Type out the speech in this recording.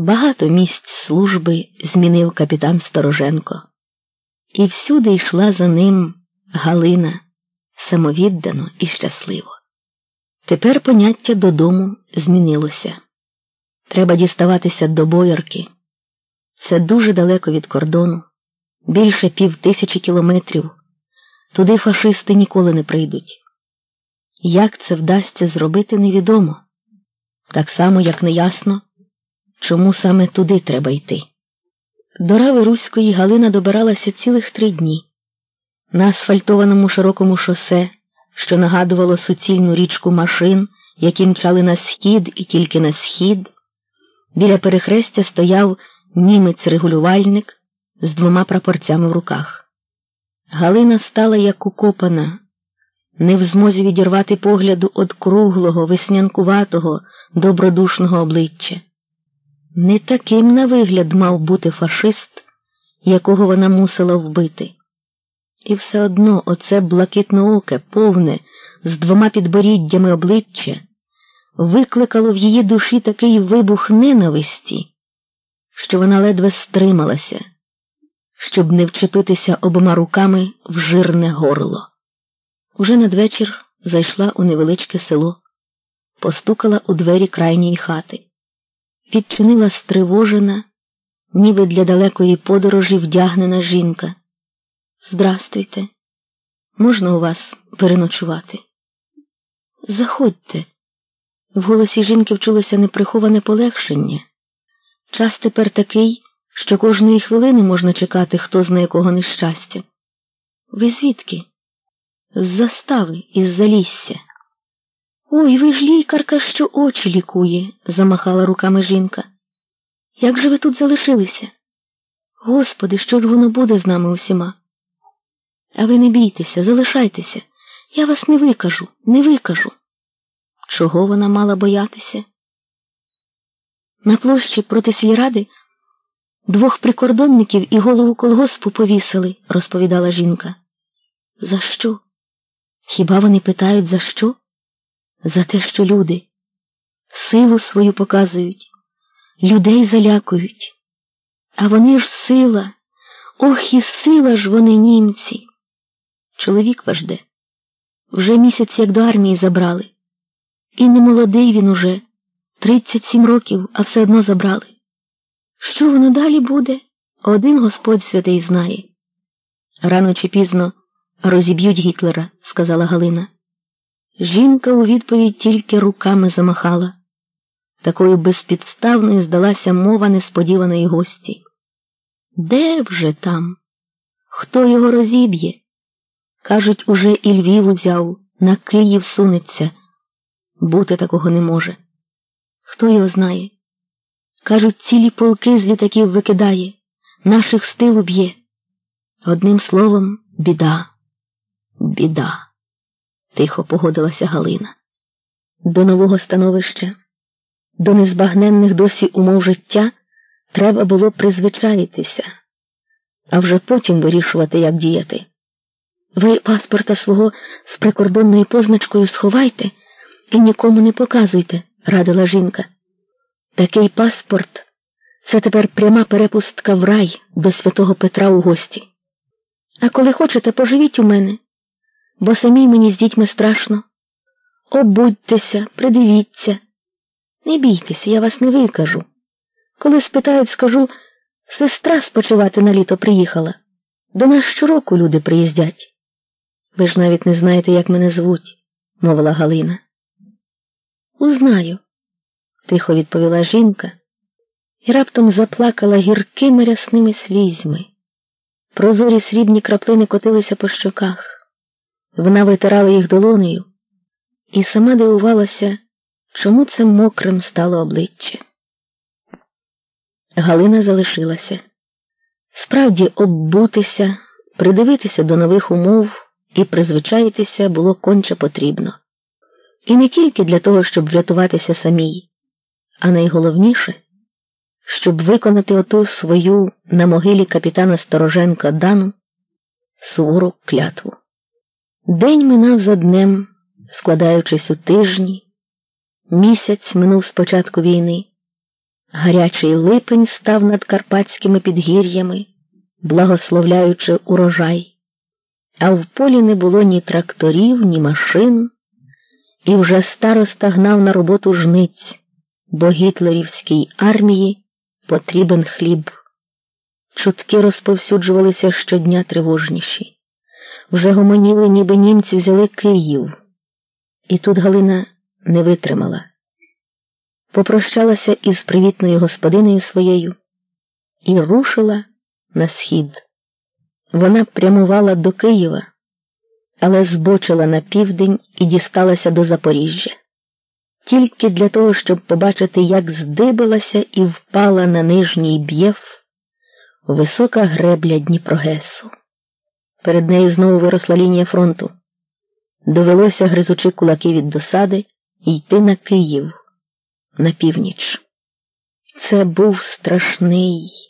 Багато місць служби змінив капітан Стороженко, і всюди йшла за ним Галина самовіддано і щасливо. Тепер поняття додому змінилося. Треба діставатися до боярки. Це дуже далеко від кордону, більше пів тисячі кілометрів. Туди фашисти ніколи не прийдуть. Як це вдасться зробити, невідомо. Так само, як неясно, чому саме туди треба йти. До Рави Руської Галина добиралася цілих три дні. На асфальтованому широкому шосе, що нагадувало суцільну річку машин, які мчали на схід і тільки на схід, біля перехрестя стояв німець-регулювальник з двома прапорцями в руках. Галина стала як укопана, не в змозі відірвати погляду від круглого, веснянкуватого, добродушного обличчя. Не таким на вигляд мав бути фашист, якого вона мусила вбити. І все одно оце блакитнооке, повне, з двома підборіддями обличчя викликало в її душі такий вибух ненависті, що вона ледве стрималася, щоб не вчепитися обома руками в жирне горло. Уже надвечір зайшла у невеличке село, постукала у двері крайньої хати, відчинила стривожена, ніби для далекої подорожі вдягнена жінка. Здрастуйте, можна у вас переночувати? Заходьте. В голосі жінки вчулося неприховане полегшення. Час тепер такий, що кожної хвилини можна чекати, хто зна якого нещастя. Ви звідки? З застави, із залісся. Ой, ви ж лікарка, що очі лікує, замахала руками жінка. Як же ви тут залишилися? Господи, що ж воно буде з нами усіма? А ви не бійтеся, залишайтеся. Я вас не викажу, не викажу. Чого вона мала боятися? На площі проти сільради двох прикордонників і голову колгоспу повісили, розповідала жінка. За що? Хіба вони питають за що? За те, що люди силу свою показують, людей залякують. А вони ж сила, ох і сила ж вони німці. Чоловік вожде. Вже місяць як до армії забрали. І не молодий він уже, тридцять сім років, а все одно забрали. Що воно далі буде? Один Господь святий знає. Рано чи пізно розіб'ють Гітлера, сказала Галина. Жінка у відповідь тільки руками замахала. Такою безпідставною здалася мова несподіваної гості. Де вже там? Хто його розіб'є? Кажуть, уже і Львів узяв, на Київ сунеться. Бути такого не може. Хто його знає? Кажуть, цілі полки з літаків викидає, наших стилу б'є. Одним словом, біда, біда, тихо погодилася Галина. До нового становища, до незбагненних досі умов життя треба було призвичаїтися, а вже потім вирішувати, як діяти. Ви паспорта свого з прикордонною позначкою сховайте і нікому не показуйте, радила жінка. Такий паспорт це тепер пряма перепустка в рай до святого Петра у гості. А коли хочете, поживіть у мене, бо самій мені з дітьми страшно. Обудьтеся, придивіться. Не бійтеся, я вас не викажу. Коли спитають, скажу, сестра спочивати на літо приїхала. До нас щороку люди приїздять. Ви ж навіть не знаєте, як мене звуть, мовила Галина. Узнаю, тихо відповіла жінка і раптом заплакала гіркими рясними слізьми. Прозорі срібні краплини котилися по щоках. Вона витирала їх долонею і сама дивувалася, чому це мокрим стало обличчя. Галина залишилася. Справді оббутися, придивитися до нових умов і призвичаїтися було конче потрібно. І не тільки для того, щоб врятуватися самій, а найголовніше, щоб виконати оту свою на могилі капітана Стороженка Дану сувору клятву. День минав за днем, складаючись у тижні, місяць минув з початку війни. Гарячий липень став над карпатськими підгір'ями, благословляючи урожай, а в полі не було ні тракторів, ні машин, і вже староста гнав на роботу жниць, бо гітлерівській армії потрібен хліб. Чутки розповсюджувалися щодня тривожніші. Вже гомоніли, ніби німці взяли Київ. І тут Галина не витримала. Попрощалася із привітною господинею своєю і рушила на схід. Вона прямувала до Києва, але збочила на південь і дісталася до Запоріжжя. Тільки для того, щоб побачити, як здибилася і впала на нижній б'єв висока гребля Дніпрогесу. Перед нею знову виросла лінія фронту. Довелося, гризучи кулаки від досади, йти на Київ, на північ. Це був страшний.